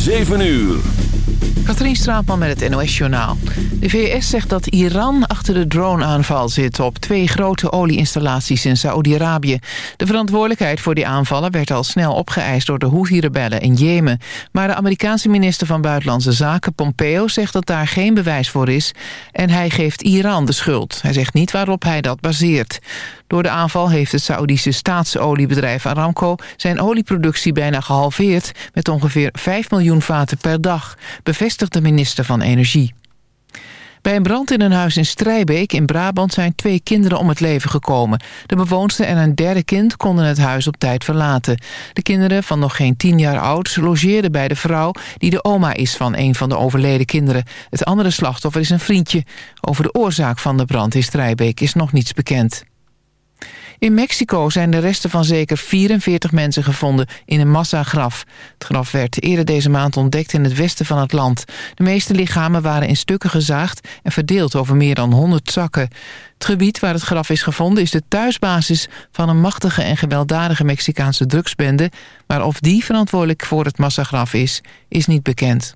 7 uur. Katrien Straatman met het NOS-journaal. De VS zegt dat Iran achter de drone-aanval zit... op twee grote olieinstallaties in Saoedi-Arabië. De verantwoordelijkheid voor die aanvallen werd al snel opgeëist... door de Houthi-rebellen in Jemen. Maar de Amerikaanse minister van Buitenlandse Zaken, Pompeo... zegt dat daar geen bewijs voor is en hij geeft Iran de schuld. Hij zegt niet waarop hij dat baseert. Door de aanval heeft het Saoedische staatsoliebedrijf Aramco... zijn olieproductie bijna gehalveerd... met ongeveer 5 miljoen vaten per dag... bevestigt de minister van Energie. Bij een brand in een huis in Strijbeek in Brabant zijn twee kinderen om het leven gekomen. De bewoonster en een derde kind konden het huis op tijd verlaten. De kinderen van nog geen tien jaar oud logeerden bij de vrouw... die de oma is van een van de overleden kinderen. Het andere slachtoffer is een vriendje. Over de oorzaak van de brand in Strijbeek is nog niets bekend. In Mexico zijn de resten van zeker 44 mensen gevonden in een massagraf. Het graf werd eerder deze maand ontdekt in het westen van het land. De meeste lichamen waren in stukken gezaagd en verdeeld over meer dan 100 zakken. Het gebied waar het graf is gevonden is de thuisbasis van een machtige en gewelddadige Mexicaanse drugsbende. Maar of die verantwoordelijk voor het massagraf is, is niet bekend.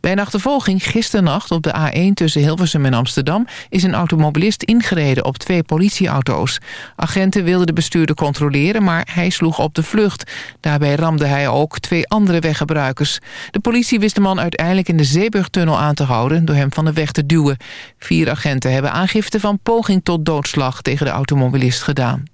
Bij een achtervolging gisternacht op de A1 tussen Hilversum en Amsterdam... is een automobilist ingereden op twee politieauto's. Agenten wilden de bestuurder controleren, maar hij sloeg op de vlucht. Daarbij ramde hij ook twee andere weggebruikers. De politie wist de man uiteindelijk in de Zeeburgtunnel aan te houden... door hem van de weg te duwen. Vier agenten hebben aangifte van poging tot doodslag tegen de automobilist gedaan.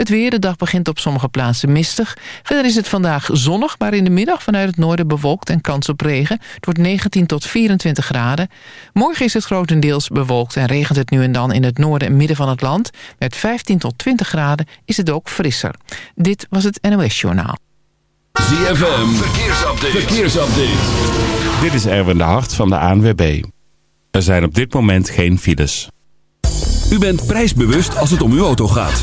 Het weer, de dag begint op sommige plaatsen mistig. Verder is het vandaag zonnig, maar in de middag vanuit het noorden bewolkt en kans op regen. Het wordt 19 tot 24 graden. Morgen is het grotendeels bewolkt en regent het nu en dan in het noorden en midden van het land. Met 15 tot 20 graden is het ook frisser. Dit was het NOS Journaal. ZFM, verkeersupdate. verkeersupdate. Dit is Erwin de Hart van de ANWB. Er zijn op dit moment geen files. U bent prijsbewust als het om uw auto gaat.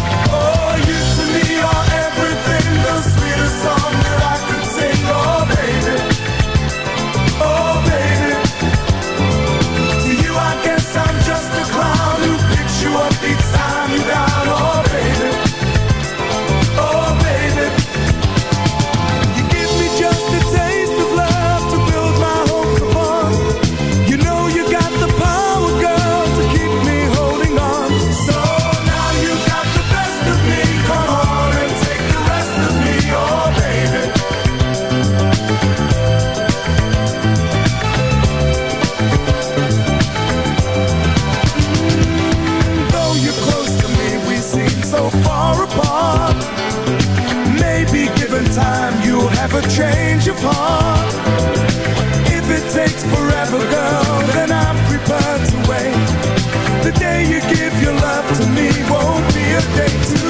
day to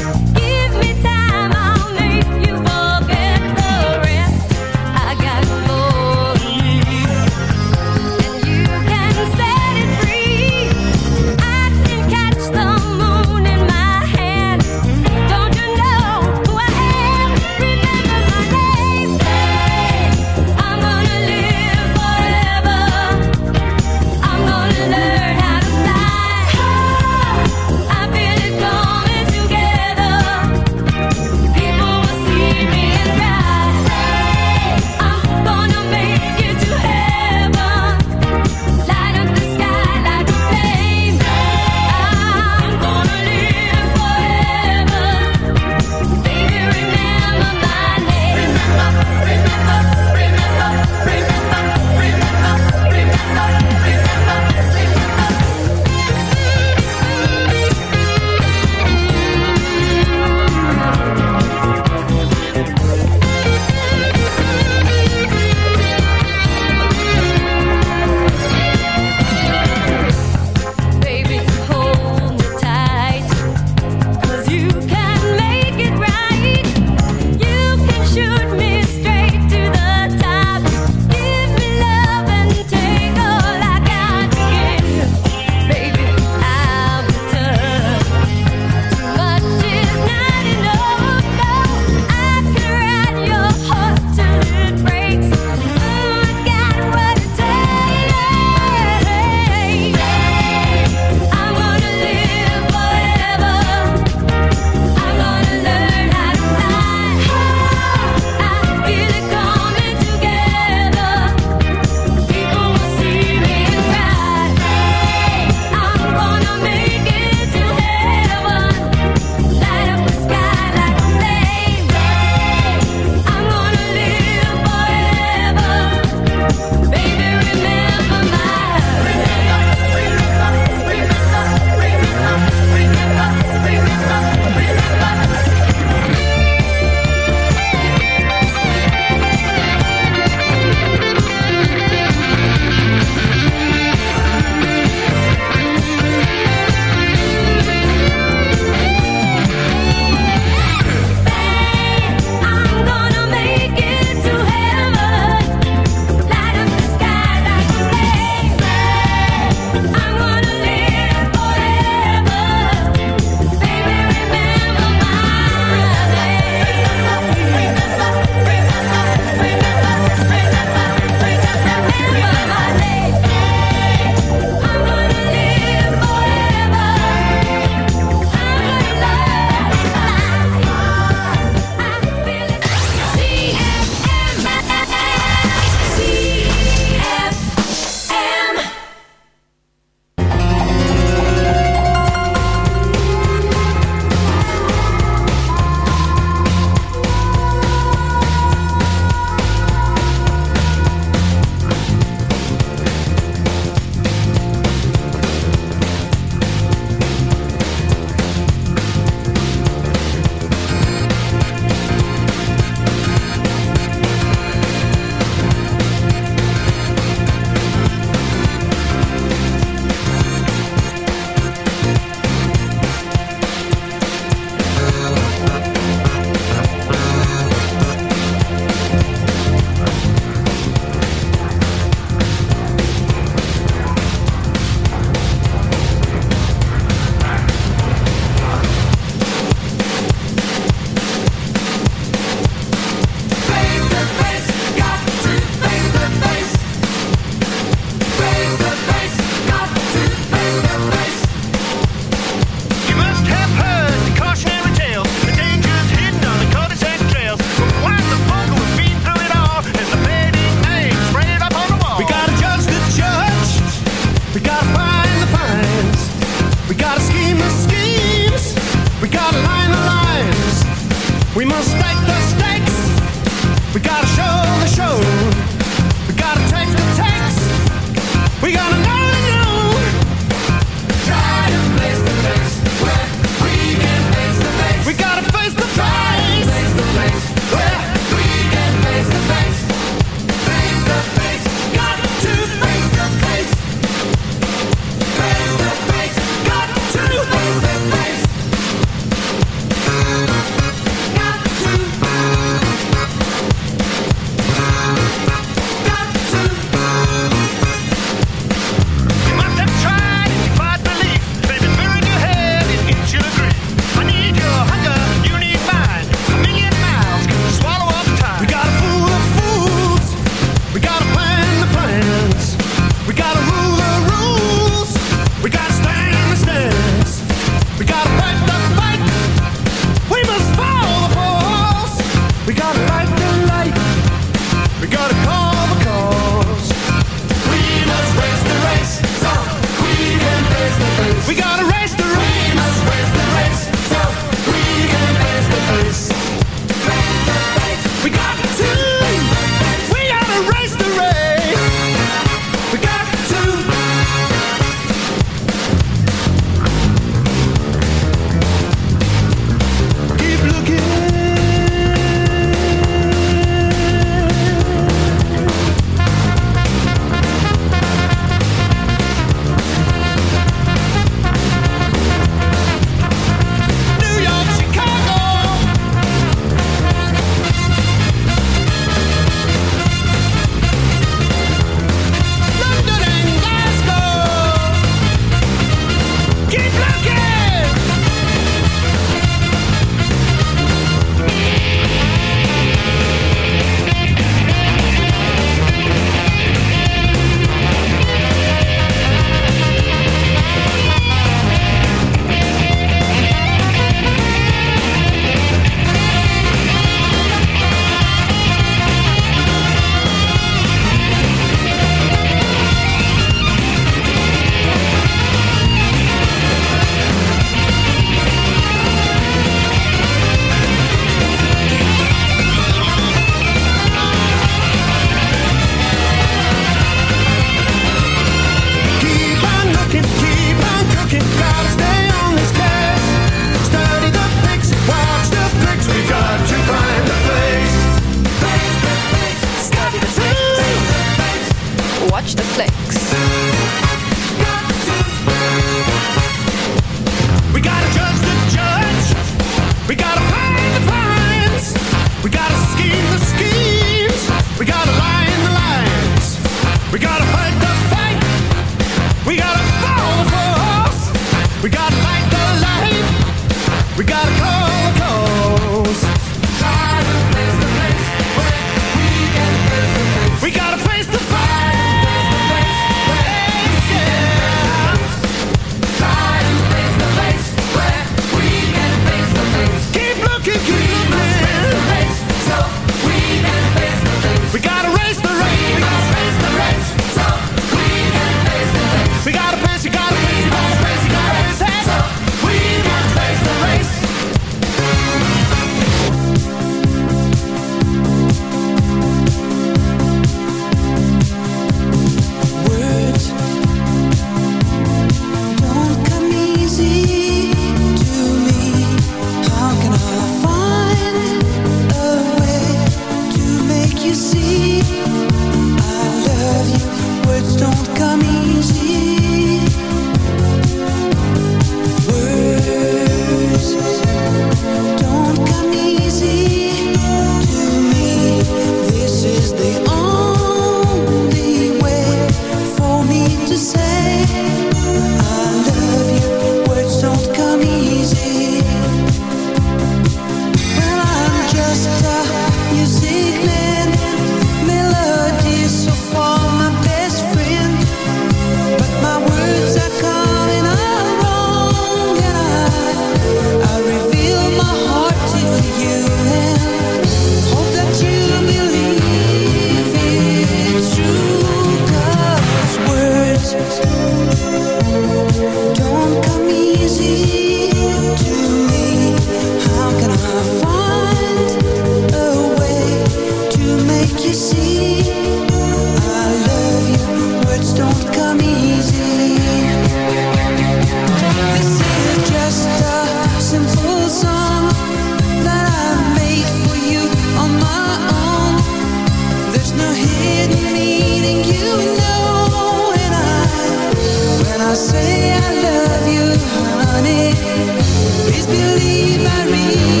please believe I really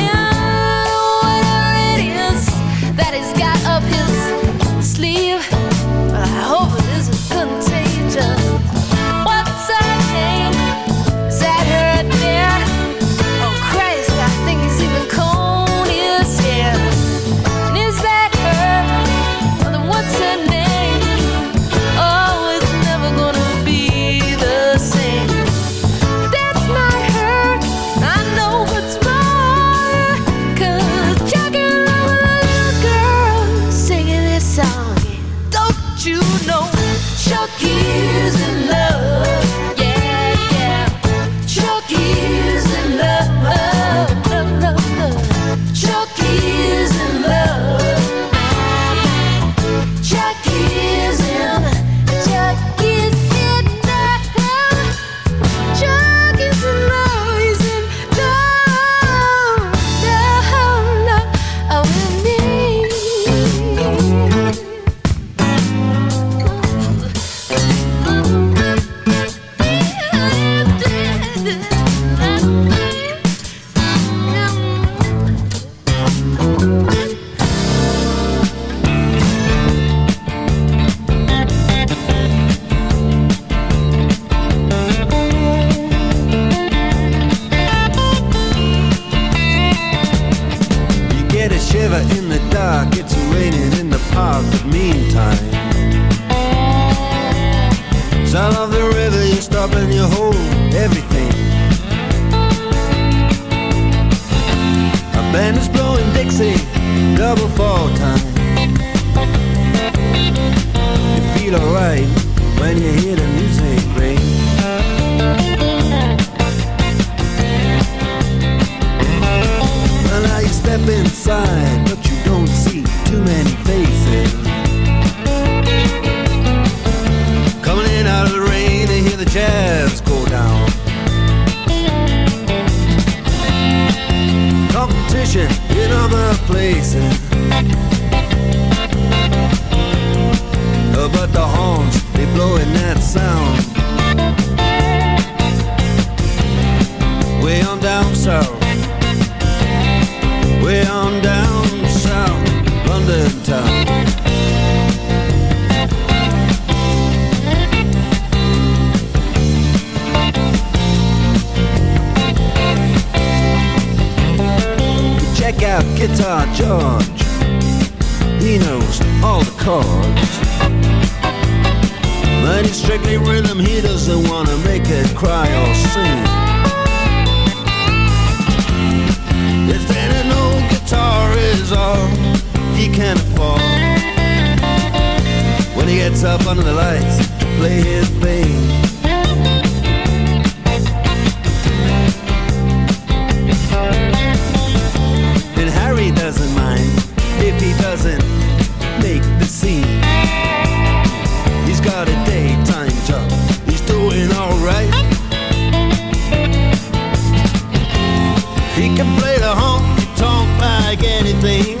heads up under the lights, play his thing. And Harry doesn't mind if he doesn't make the scene. He's got a daytime job, he's doing alright. He can play the honky tonk like anything.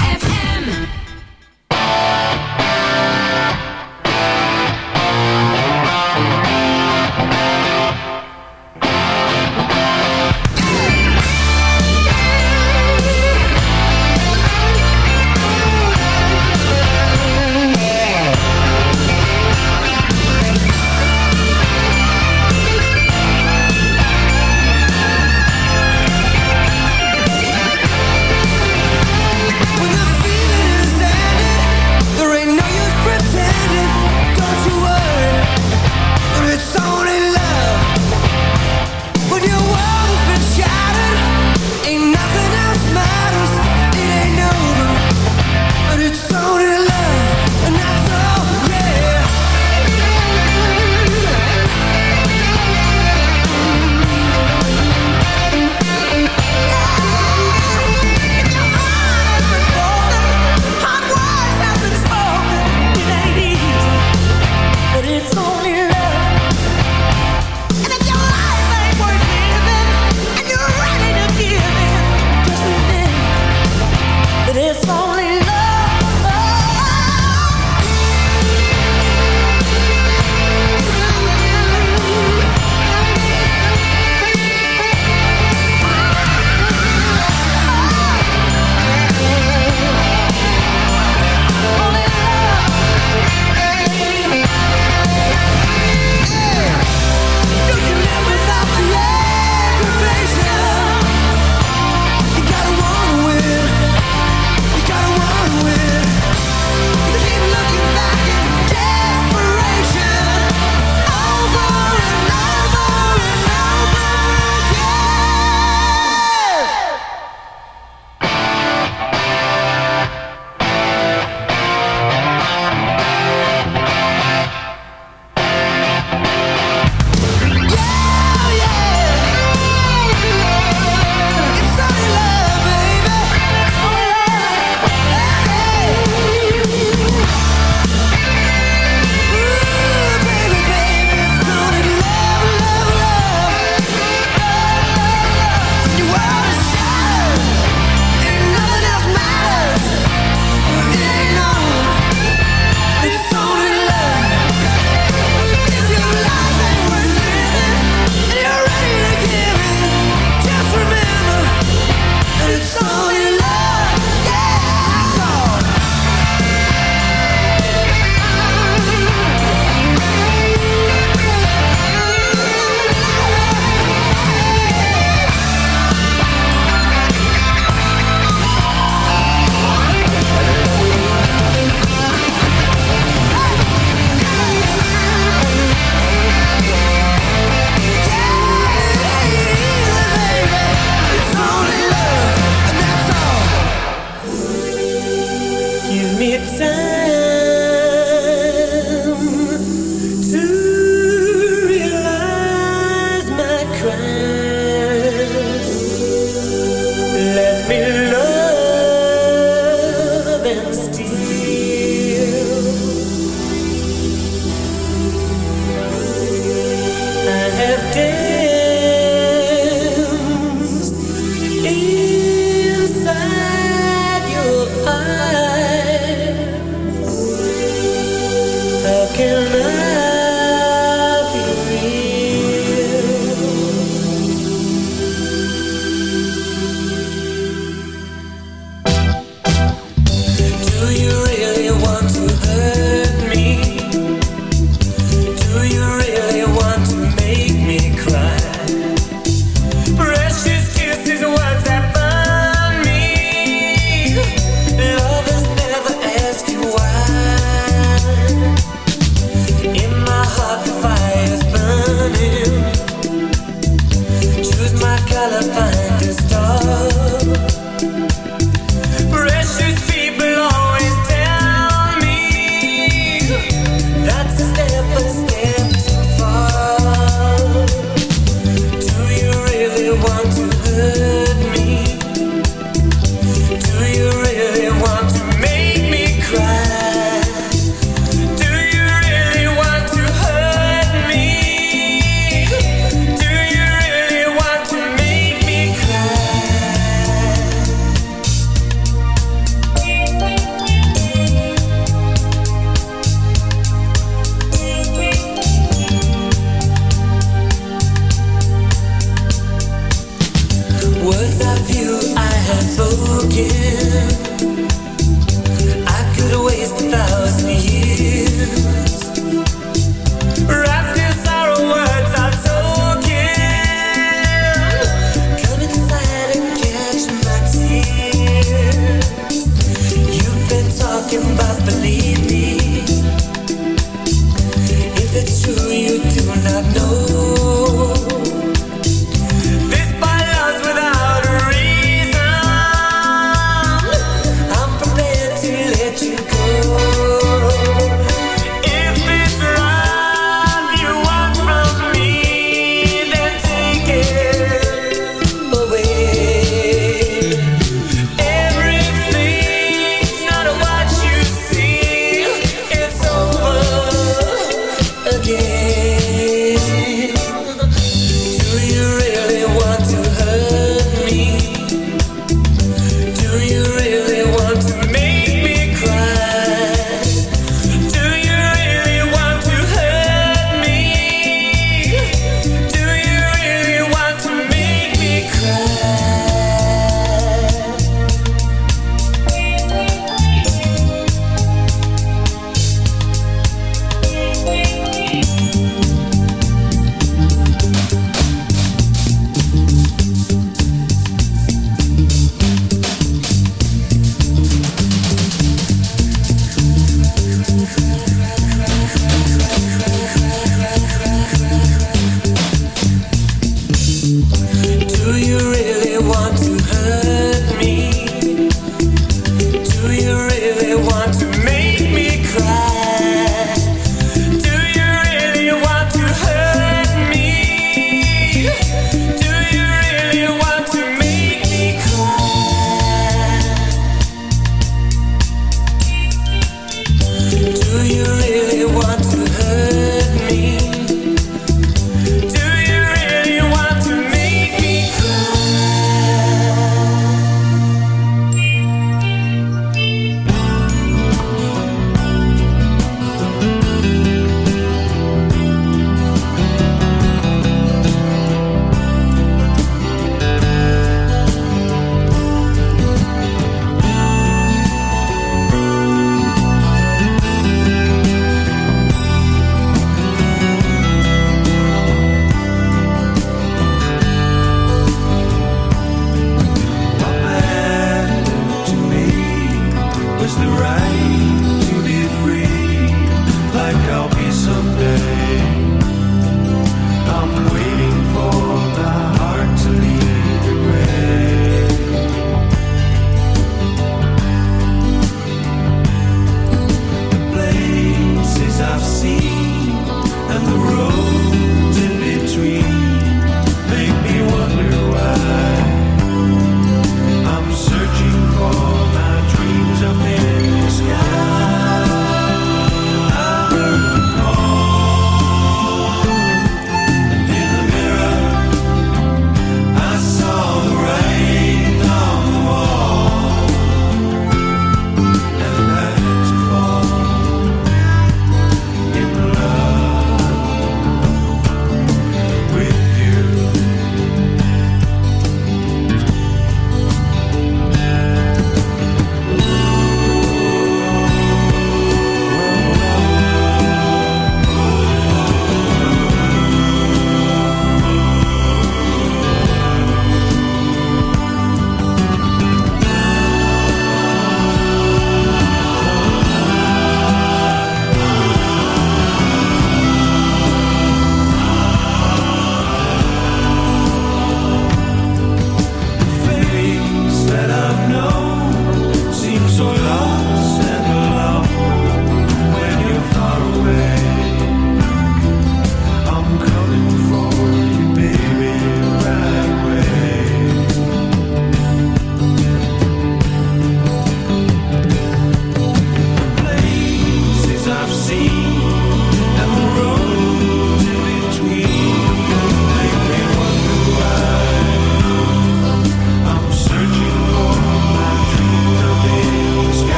silence.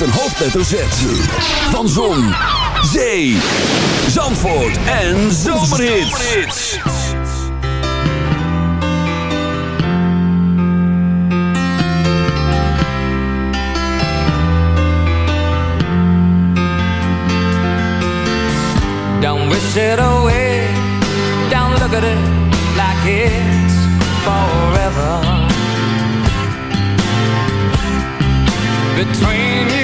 met een hoofdletter Z. Van Zon, Zee, Zandvoort en Zomerhits. Don't wish it away. Don't look at it like it's forever. between you